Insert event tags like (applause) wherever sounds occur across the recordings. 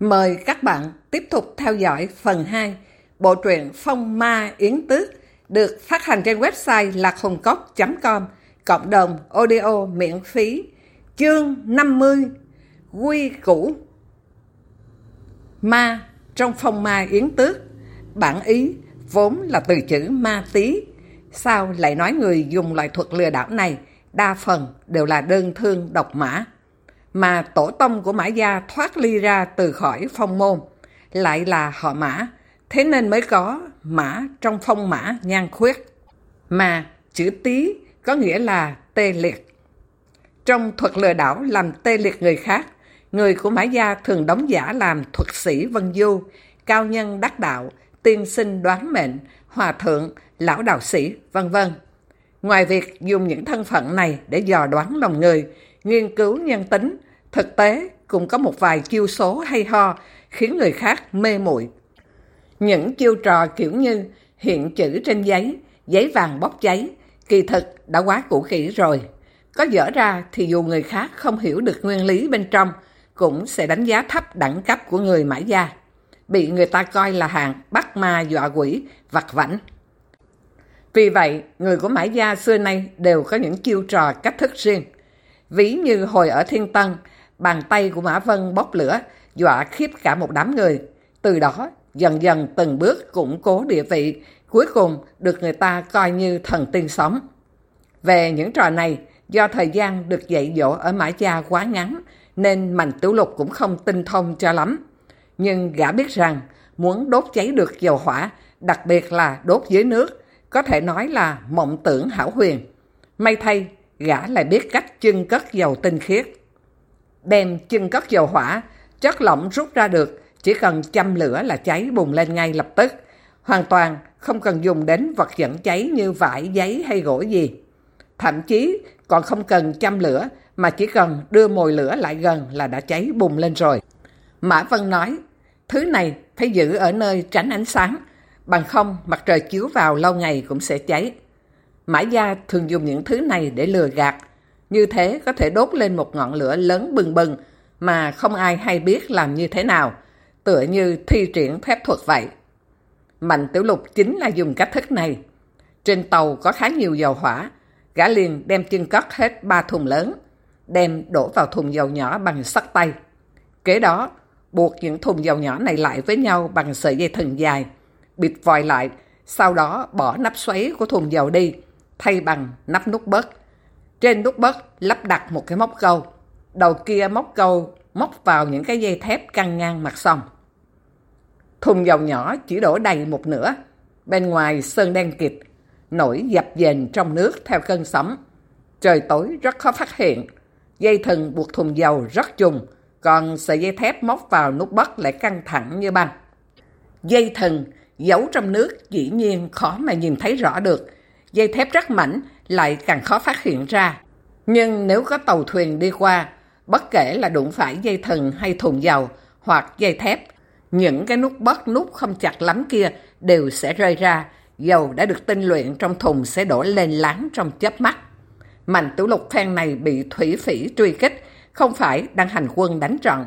Mời các bạn tiếp tục theo dõi phần 2 bộ truyện Phong Ma Yến Tước, được phát hành trên website lạc.hùng.com cộng đồng audio miễn phí. Chương 50 Quy Củ. Ma trong Phong Ma Yến Tước, bản ý vốn là từ chữ ma tí. Sao lại nói người dùng loại thuật lừa đảo này? Đa phần đều là đơn thương độc mã mà tổ tông của Mã Gia thoát ly ra từ khỏi phong môn, lại là họ Mã, thế nên mới có Mã trong phong Mã nhan khuyết. Mà chữ tí có nghĩa là tê liệt. Trong thuật lừa đảo làm tê liệt người khác, người của Mã Gia thường đóng giả làm thuật sĩ Vân Du, cao nhân đắc đạo, tiên sinh đoán mệnh, hòa thượng, lão đạo sĩ, vân vân. Ngoài việc dùng những thân phận này để dò đoán lòng người, nghiên cứu nhân tính, thực tế cũng có một vài chiêu số hay ho khiến người khác mê muội. Những chiêu trò kiểu như hiện chữ trên giấy, giấy vàng bóc cháy, kỳ thực đã quá cũ kỹ rồi. Có dở ra thì dù người khác không hiểu được nguyên lý bên trong, cũng sẽ đánh giá thấp đẳng cấp của người mãi gia. Bị người ta coi là hàng bắt ma dọa quỷ, vặt vảnh. Vì vậy, người của mãi gia xưa nay đều có những chiêu trò cách thức riêng. Ví như hồi ở Thiên Tân, bàn tay của Mã Vân bốc lửa, dọa khiếp cả một đám người. Từ đó, dần dần từng bước củng cố địa vị, cuối cùng được người ta coi như thần tiên sống. Về những trò này, do thời gian được dạy dỗ ở Mã Gia quá ngắn, nên Mạnh Tiểu Lục cũng không tinh thông cho lắm. Nhưng gã biết rằng, muốn đốt cháy được dầu hỏa, đặc biệt là đốt dưới nước, có thể nói là mộng tưởng hảo huyền. May thay, gã lại biết cách chưng cất dầu tinh khiết. Đem chân cất dầu hỏa, chất lỏng rút ra được, chỉ cần châm lửa là cháy bùng lên ngay lập tức. Hoàn toàn không cần dùng đến vật dẫn cháy như vải, giấy hay gỗ gì. Thậm chí còn không cần châm lửa mà chỉ cần đưa mồi lửa lại gần là đã cháy bùng lên rồi. Mã Vân nói, thứ này phải giữ ở nơi tránh ánh sáng, bằng không mặt trời chiếu vào lâu ngày cũng sẽ cháy. Mã Gia thường dùng những thứ này để lừa gạt, như thế có thể đốt lên một ngọn lửa lớn bừng bừng mà không ai hay biết làm như thế nào, tựa như thi triển phép thuật vậy. Mạnh Tiểu Lục chính là dùng cách thức này. Trên tàu có khá nhiều dầu hỏa, gã liền đem chân cất hết ba thùng lớn, đem đổ vào thùng dầu nhỏ bằng sắt tay. Kế đó, buộc những thùng dầu nhỏ này lại với nhau bằng sợi dây thừng dài, bịt vòi lại, sau đó bỏ nắp xoáy của thùng dầu đi, thay bằng nắp nút bớt. Trên nút bớt lắp đặt một cái móc câu. Đầu kia móc câu móc vào những cái dây thép căng ngang mặt sông. Thùng dầu nhỏ chỉ đổ đầy một nửa. Bên ngoài sơn đen kịt, nổi dập dềnh trong nước theo cơn sóng. Trời tối rất khó phát hiện. Dây thừng buộc thùng dầu rất trùng, còn sợi dây thép móc vào nút bớt lại căng thẳng như băng. Dây thừng giấu trong nước dĩ nhiên khó mà nhìn thấy rõ được, dây thép rất mảnh lại càng khó phát hiện ra. Nhưng nếu có tàu thuyền đi qua, bất kể là đụng phải dây thần hay thùng dầu hoặc dây thép, những cái nút bớt nút không chặt lắm kia đều sẽ rơi ra, dầu đã được tinh luyện trong thùng sẽ đổ lên láng trong chớp mắt. Mạnh tiểu lục phen này bị thủy phỉ truy kích, không phải đang hành quân đánh trận.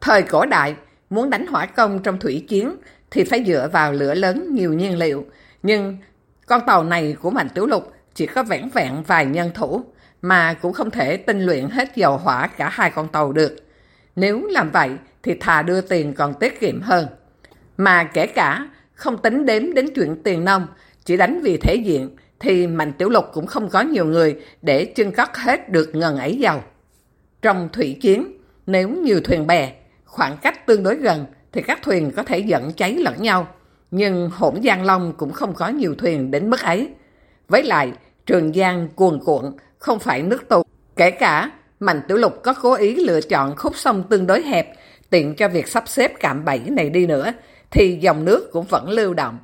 Thời cổ đại, muốn đánh hỏa công trong thủy chiến thì phải dựa vào lửa lớn nhiều nhiên liệu, nhưng con tàu này của Mạnh Tiểu Lục chỉ có vẻn vẹn vài nhân thủ, mà cũng không thể tinh luyện hết dầu hỏa cả hai con tàu được. Nếu làm vậy thì thà đưa tiền còn tiết kiệm hơn. Mà kể cả không tính đếm đến chuyện tiền nông, chỉ đánh vì thể diện, thì Mạnh Tiểu Lục cũng không có nhiều người để chân cất hết được ngần ấy dầu. Trong thủy chiến, nếu nhiều thuyền bè, khoảng cách tương đối gần thì các thuyền có thể dẫn cháy lẫn nhau, nhưng hỗn Giang Long cũng không có nhiều thuyền đến mức ấy. Với lại, Trường Giang cuồn cuộn, không phải nước tù. Kể cả, Mạnh Tiểu Lục có cố ý lựa chọn khúc sông tương đối hẹp, tiện cho việc sắp xếp cạm bẫy này đi nữa, thì dòng nước cũng vẫn lưu động.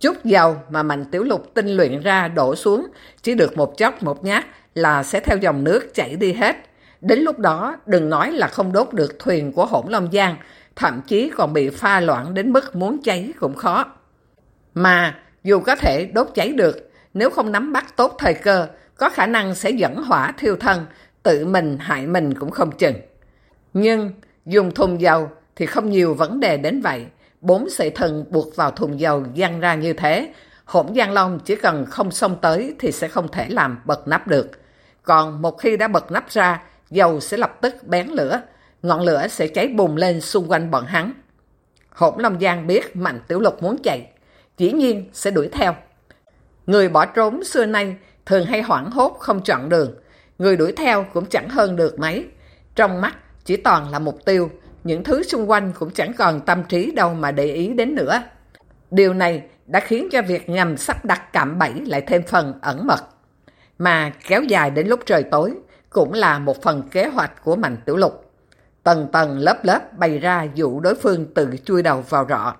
Chút dầu mà Mạnh Tiểu Lục tinh luyện ra đổ xuống, chỉ được một chốc một nhát là sẽ theo dòng nước chảy đi hết. Đến lúc đó, đừng nói là không đốt được thuyền của hỗn Long Giang, thậm chí còn bị pha loạn đến mức muốn cháy cũng khó. Mà dù có thể đốt cháy được, nếu không nắm bắt tốt thời cơ, có khả năng sẽ dẫn hỏa thiêu thân, tự mình hại mình cũng không chừng. Nhưng dùng thùng dầu thì không nhiều vấn đề đến vậy. Bốn sợi thần buộc vào thùng dầu văng ra như thế. Hỗn Giang Long chỉ cần không xông tới thì sẽ không thể làm bật nắp được. Còn một khi đã bật nắp ra, dầu sẽ lập tức bén lửa. Ngọn lửa sẽ cháy bùng lên xung quanh bọn hắn. Hỗn Long Giang biết Mạnh Tiểu Lục muốn chạy. Dĩ nhiên sẽ đuổi theo. Người bỏ trốn xưa nay thường hay hoảng hốt không chọn đường. Người đuổi theo cũng chẳng hơn được mấy. Trong mắt chỉ toàn là mục tiêu, những thứ xung quanh cũng chẳng còn tâm trí đâu mà để ý đến nữa. Điều này đã khiến cho việc nhằm sắp đặt cạm bẫy lại thêm phần ẩn mật. Mà kéo dài đến lúc trời tối cũng là một phần kế hoạch của Mạnh Tiểu Lục. Tầng tầng lớp lớp bày ra dụ đối phương tự chui đầu vào rọ.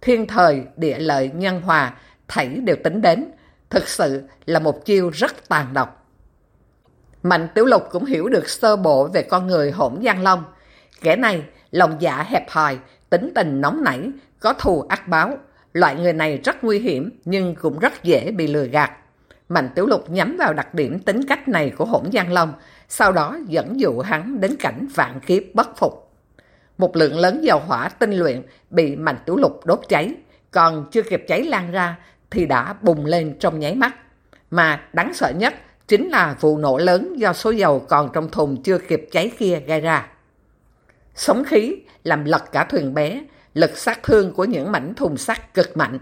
Thiên thời, địa lợi, nhân hòa, thảy đều tính đến. Thực sự là một chiêu rất tàn độc. Mạnh Tiểu Lục cũng hiểu được sơ bộ về con người hỗn Giang Long. Kẻ này lòng dạ hẹp hòi, tính tình nóng nảy, có thù ác báo. Loại người này rất nguy hiểm nhưng cũng rất dễ bị lừa gạt. Mạnh Tiểu Lục nhắm vào đặc điểm tính cách này của hỗn Giang Long, sau đó dẫn dụ hắn đến cảnh vạn kiếp bất phục. Một lượng lớn dầu hỏa tinh luyện bị Mạnh Tiểu Lục đốt cháy, còn chưa kịp cháy lan ra thì đã bùng lên trong nháy mắt. Mà đáng sợ nhất chính là vụ nổ lớn do số dầu còn trong thùng chưa kịp cháy kia gây ra. Sống khí làm lật cả thuyền bé, lực sát thương của những mảnh thùng sắt cực mạnh,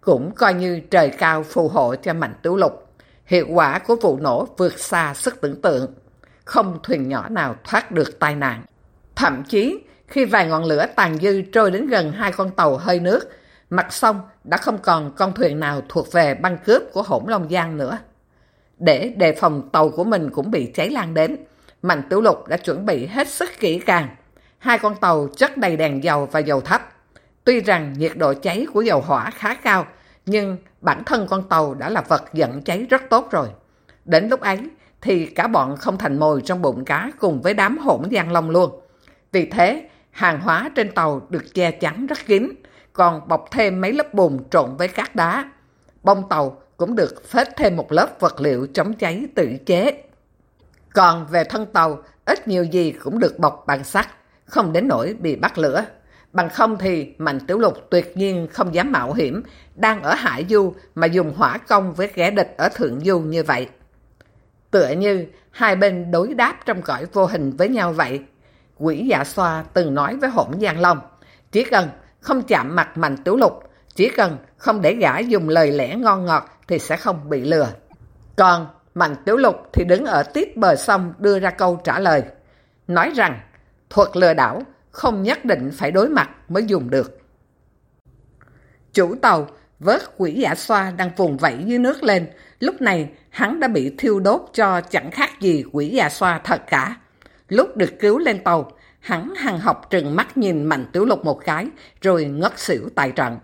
cũng coi như trời cao phù hộ cho mảnh tiểu lục. Hiệu quả của vụ nổ vượt xa sức tưởng tượng, không thuyền nhỏ nào thoát được tai nạn. Thậm chí, khi vài ngọn lửa tàn dư trôi đến gần hai con tàu hơi nước, mặt sông đã không còn con thuyền nào thuộc về băng cướp của hỗn Long Giang nữa. Để đề phòng tàu của mình cũng bị cháy lan đến, Mạnh Tiểu Lục đã chuẩn bị hết sức kỹ càng. Hai con tàu chất đầy đèn dầu và dầu thấp. Tuy rằng nhiệt độ cháy của dầu hỏa khá cao, nhưng bản thân con tàu đã là vật dẫn cháy rất tốt rồi. Đến lúc ấy thì cả bọn không thành mồi trong bụng cá cùng với đám hỗn giang long luôn. Vì thế, hàng hóa trên tàu được che chắn rất kín, còn bọc thêm mấy lớp bùn trộn với cát đá. Bông tàu cũng được phết thêm một lớp vật liệu chống cháy tự chế. Còn về thân tàu, ít nhiều gì cũng được bọc bằng sắt, không đến nỗi bị bắt lửa. Bằng không thì Mạnh Tiểu Lục tuyệt nhiên không dám mạo hiểm, đang ở Hải Du mà dùng hỏa công với kẻ địch ở Thượng Du như vậy. Tựa như hai bên đối đáp trong cõi vô hình với nhau vậy. Quỷ dạ xoa từng nói với hỗn Giang Long, chỉ cần không chạm mặt Mạnh Tiểu Lục, chỉ cần không để gã dùng lời lẽ ngon ngọt thì sẽ không bị lừa. Còn Mạnh Tiểu Lục thì đứng ở tiết bờ sông đưa ra câu trả lời. Nói rằng thuật lừa đảo không nhất định phải đối mặt mới dùng được. Chủ tàu vớt quỷ giả xoa đang vùng vẫy dưới nước lên. Lúc này hắn đã bị thiêu đốt cho chẳng khác gì quỷ giả xoa thật cả. Lúc được cứu lên tàu, hắn hằng học trừng mắt nhìn Mạnh Tiểu Lục một cái rồi ngất xỉu tại trận.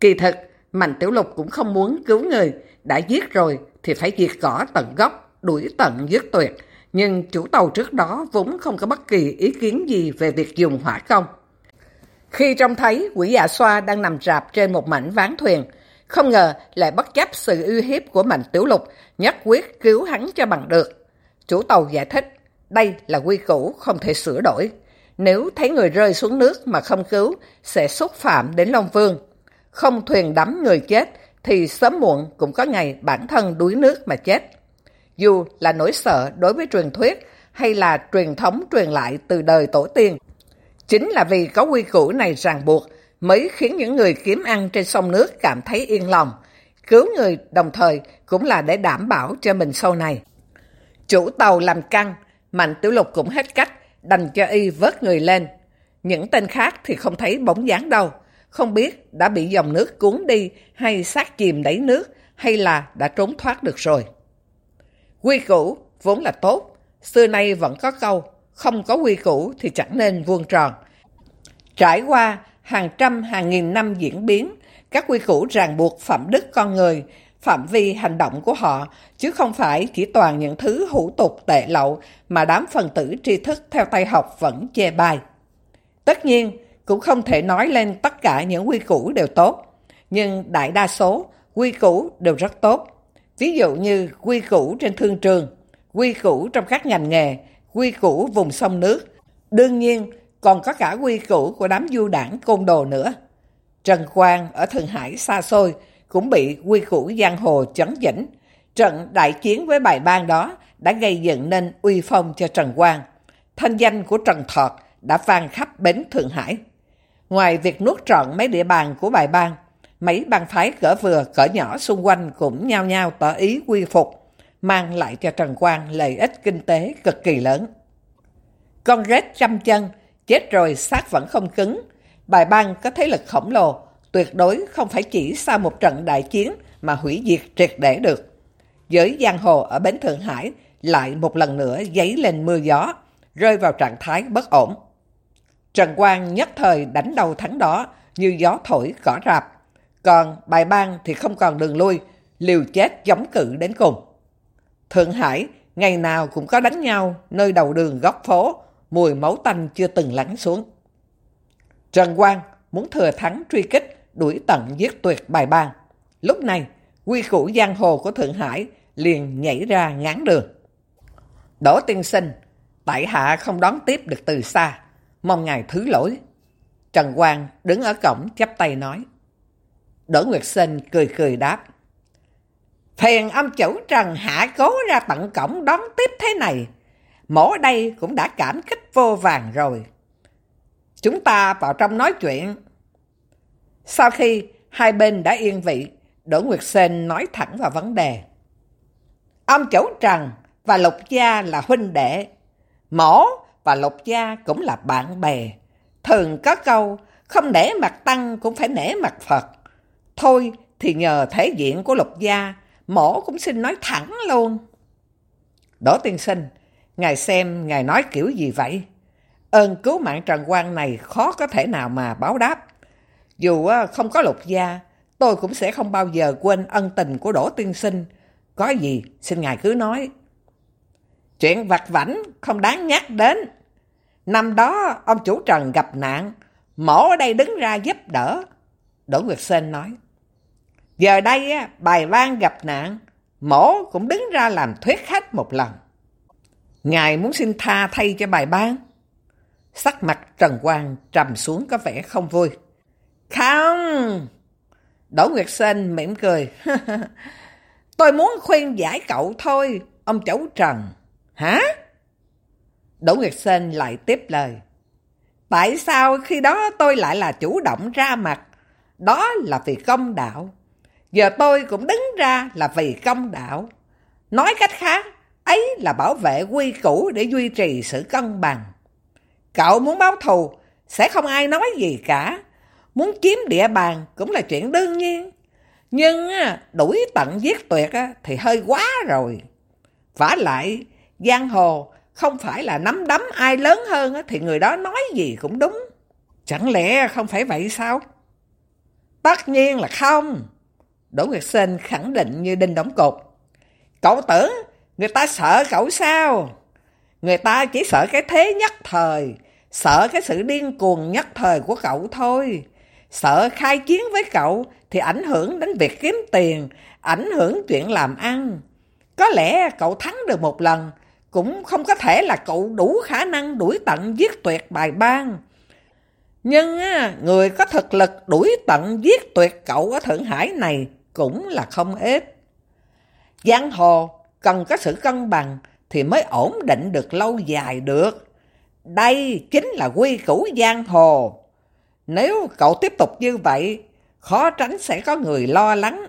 Kỳ thực, Mạnh Tiểu Lục cũng không muốn cứu người, đã giết rồi thì phải diệt cỏ tận gốc, đuổi tận giết tuyệt. Nhưng chủ tàu trước đó vốn không có bất kỳ ý kiến gì về việc dùng hỏa công. Khi trông thấy quỷ dạ xoa đang nằm rạp trên một mảnh ván thuyền, không ngờ lại bất chấp sự uy hiếp của Mạnh Tiểu Lục, nhất quyết cứu hắn cho bằng được. Chủ tàu giải thích, đây là quy củ không thể sửa đổi. Nếu thấy người rơi xuống nước mà không cứu, sẽ xúc phạm đến Long Vương không thuyền đắm người chết thì sớm muộn cũng có ngày bản thân đuối nước mà chết. Dù là nỗi sợ đối với truyền thuyết hay là truyền thống truyền lại từ đời tổ tiên. Chính là vì có quy củ này ràng buộc mới khiến những người kiếm ăn trên sông nước cảm thấy yên lòng. Cứu người đồng thời cũng là để đảm bảo cho mình sau này. Chủ tàu làm căng, Mạnh Tiểu Lục cũng hết cách, đành cho y vớt người lên. Những tên khác thì không thấy bóng dáng đâu không biết đã bị dòng nước cuốn đi hay sát chìm đẩy nước hay là đã trốn thoát được rồi. Quy củ vốn là tốt, xưa nay vẫn có câu, không có quy củ thì chẳng nên vuông tròn. Trải qua hàng trăm hàng nghìn năm diễn biến, các quy củ ràng buộc phẩm đức con người, phạm vi hành động của họ, chứ không phải chỉ toàn những thứ hữu tục tệ lậu mà đám phần tử tri thức theo tay học vẫn chê bai. Tất nhiên, cũng không thể nói lên tất cả những quy củ đều tốt, nhưng đại đa số quy củ đều rất tốt. Ví dụ như quy củ trên thương trường, quy củ trong các ngành nghề, quy củ vùng sông nước. Đương nhiên, còn có cả quy củ của đám du đảng côn đồ nữa. Trần Quang ở Thượng Hải xa xôi cũng bị quy củ giang hồ chấn dĩnh. Trận đại chiến với bài bang đó đã gây dựng nên uy phong cho Trần Quang. Thanh danh của Trần Thọt đã vang khắp bến Thượng Hải. Ngoài việc nuốt trọn mấy địa bàn của bài bang, mấy bang phái cỡ vừa cỡ nhỏ xung quanh cũng nhao nhao tỏ ý quy phục, mang lại cho Trần Quang lợi ích kinh tế cực kỳ lớn. Con rết trăm chân, chết rồi xác vẫn không cứng. Bài bang có thế lực khổng lồ, tuyệt đối không phải chỉ sau một trận đại chiến mà hủy diệt triệt để được. Giới giang hồ ở Bến Thượng Hải lại một lần nữa giấy lên mưa gió, rơi vào trạng thái bất ổn. Trần Quang nhất thời đánh đầu thắng đó như gió thổi cỏ rạp. Còn bài bang thì không còn đường lui, liều chết chống cự đến cùng. Thượng Hải ngày nào cũng có đánh nhau nơi đầu đường góc phố, mùi máu tanh chưa từng lắng xuống. Trần Quang muốn thừa thắng truy kích, đuổi tận giết tuyệt bài bang. Lúc này, quy củ giang hồ của Thượng Hải liền nhảy ra ngán đường. Đỗ tiên sinh, tại hạ không đón tiếp được từ xa, mong ngài thứ lỗi. Trần Quang đứng ở cổng chắp tay nói. Đỗ Nguyệt Sinh cười cười đáp. Phiền âm chủ Trần Hạ cố ra tận cổng đón tiếp thế này. Mổ đây cũng đã cảm kích vô vàng rồi. Chúng ta vào trong nói chuyện. Sau khi hai bên đã yên vị, Đỗ Nguyệt Sinh nói thẳng vào vấn đề. Ông chủ Trần và Lục Gia là huynh đệ. Mổ và Lục Gia cũng là bạn bè. Thường có câu, không nể mặt Tăng cũng phải nể mặt Phật. Thôi thì nhờ thể diện của Lục Gia, mổ cũng xin nói thẳng luôn. Đỗ tiên sinh, ngài xem ngài nói kiểu gì vậy? Ơn cứu mạng Trần Quang này khó có thể nào mà báo đáp. Dù à, không có Lục Gia, tôi cũng sẽ không bao giờ quên ân tình của Đỗ tiên sinh. Có gì, xin ngài cứ nói. Chuyện vặt vảnh không đáng nhắc đến. Năm đó ông chủ Trần gặp nạn, mổ ở đây đứng ra giúp đỡ. Đỗ Nguyệt Sên nói. Giờ đây bài vang gặp nạn, mổ cũng đứng ra làm thuyết khách một lần. Ngài muốn xin tha thay cho bài ban. Sắc mặt Trần Quang trầm xuống có vẻ không vui. Không! Đỗ Nguyệt Sinh mỉm cười. (laughs) Tôi muốn khuyên giải cậu thôi, ông cháu Trần. Hả? Đỗ Nguyệt Sinh lại tiếp lời. Tại sao khi đó tôi lại là chủ động ra mặt? Đó là vì công đạo. Giờ tôi cũng đứng ra là vì công đạo. Nói cách khác, ấy là bảo vệ quy củ để duy trì sự cân bằng. Cậu muốn báo thù, sẽ không ai nói gì cả. Muốn chiếm địa bàn cũng là chuyện đương nhiên. Nhưng đuổi tận giết tuyệt thì hơi quá rồi. vả lại, giang hồ không phải là nắm đấm ai lớn hơn thì người đó nói gì cũng đúng. Chẳng lẽ không phải vậy sao? Tất nhiên là không. Đỗ Nguyệt Sinh khẳng định như đinh đóng cột. Cậu tưởng người ta sợ cậu sao? Người ta chỉ sợ cái thế nhất thời, sợ cái sự điên cuồng nhất thời của cậu thôi. Sợ khai chiến với cậu thì ảnh hưởng đến việc kiếm tiền, ảnh hưởng chuyện làm ăn. Có lẽ cậu thắng được một lần, cũng không có thể là cậu đủ khả năng đuổi tận giết tuyệt bài ban. Nhưng người có thực lực đuổi tận giết tuyệt cậu ở Thượng Hải này cũng là không ít. Giang hồ cần có sự cân bằng thì mới ổn định được lâu dài được. Đây chính là quy củ giang hồ. Nếu cậu tiếp tục như vậy, khó tránh sẽ có người lo lắng.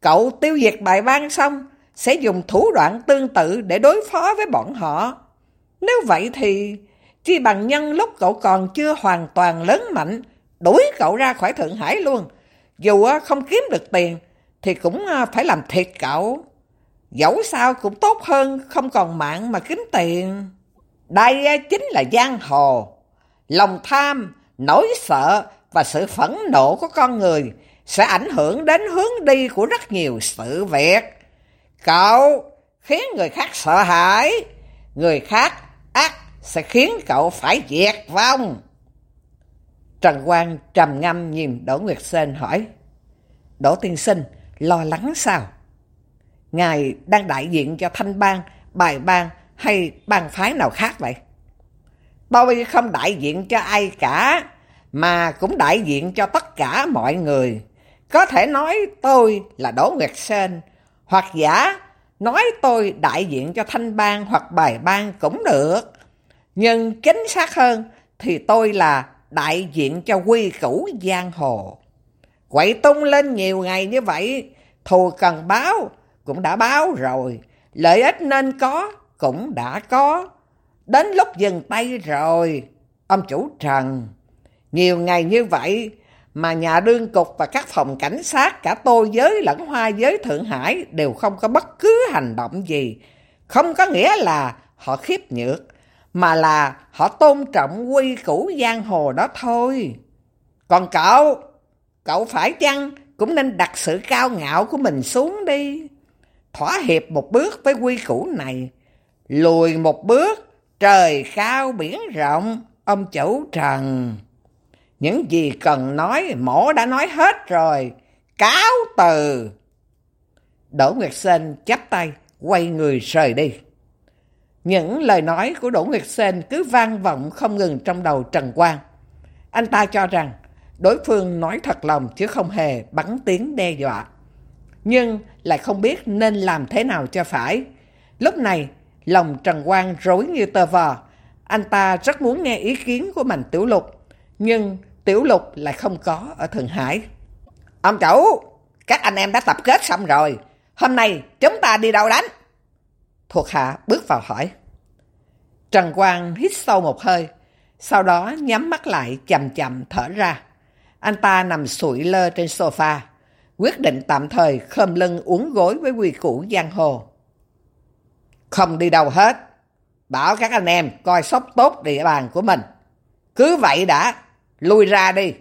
Cậu tiêu diệt bài ban xong, sẽ dùng thủ đoạn tương tự để đối phó với bọn họ. Nếu vậy thì, chi bằng nhân lúc cậu còn chưa hoàn toàn lớn mạnh, đuổi cậu ra khỏi Thượng Hải luôn. Dù ờ, không kiếm được tiền, thì cũng ờ, phải làm thiệt cậu. Dẫu sao cũng tốt hơn không còn mạng mà kiếm tiền. Đây ờ, chính là giang hồ. Lòng tham, nỗi sợ và sự phẫn nộ của con người sẽ ảnh hưởng đến hướng đi của rất nhiều sự việc. Cậu khiến người khác sợ hãi, người khác ác sẽ khiến cậu phải diệt vong. Trần Quang trầm ngâm nhìn Đỗ Nguyệt Sên hỏi, Đỗ Tiên Sinh lo lắng sao? Ngài đang đại diện cho thanh bang, bài bang hay bang phái nào khác vậy? Tôi không đại diện cho ai cả, mà cũng đại diện cho tất cả mọi người. Có thể nói tôi là Đỗ Nguyệt Sơn, hoặc giả nói tôi đại diện cho thanh bang hoặc bài bang cũng được. Nhưng chính xác hơn thì tôi là đại diện cho quy củ giang hồ. Quậy tung lên nhiều ngày như vậy, thù cần báo cũng đã báo rồi, lợi ích nên có cũng đã có. Đến lúc dừng tay rồi, ông chủ Trần. Nhiều ngày như vậy mà nhà đương cục và các phòng cảnh sát cả tô giới lẫn hoa giới Thượng Hải đều không có bất cứ hành động gì. Không có nghĩa là họ khiếp nhược, mà là họ tôn trọng quy củ giang hồ đó thôi. Còn cậu, cậu phải chăng cũng nên đặt sự cao ngạo của mình xuống đi. Thỏa hiệp một bước với quy củ này, lùi một bước, trời cao biển rộng, ông chủ Trần. Những gì cần nói, mổ đã nói hết rồi. Cáo từ! Đỗ Nguyệt Sên chắp tay, quay người rời đi. Những lời nói của Đỗ Nguyệt Sên cứ vang vọng không ngừng trong đầu Trần Quang. Anh ta cho rằng đối phương nói thật lòng chứ không hề bắn tiếng đe dọa. Nhưng lại không biết nên làm thế nào cho phải. Lúc này, lòng Trần Quang rối như tờ vò. Anh ta rất muốn nghe ý kiến của Mạnh Tiểu Lục, nhưng Tiểu Lục lại không có ở Thượng Hải. Ông chủ, các anh em đã tập kết xong rồi. Hôm nay chúng ta đi đâu đánh? Thuộc hạ bước vào hỏi. Trần Quang hít sâu một hơi, sau đó nhắm mắt lại chậm chậm thở ra. Anh ta nằm sụi lơ trên sofa, quyết định tạm thời khom lưng uống gối với quy củ giang hồ. Không đi đâu hết, bảo các anh em coi sóc tốt địa bàn của mình. Cứ vậy đã, lui ra đi.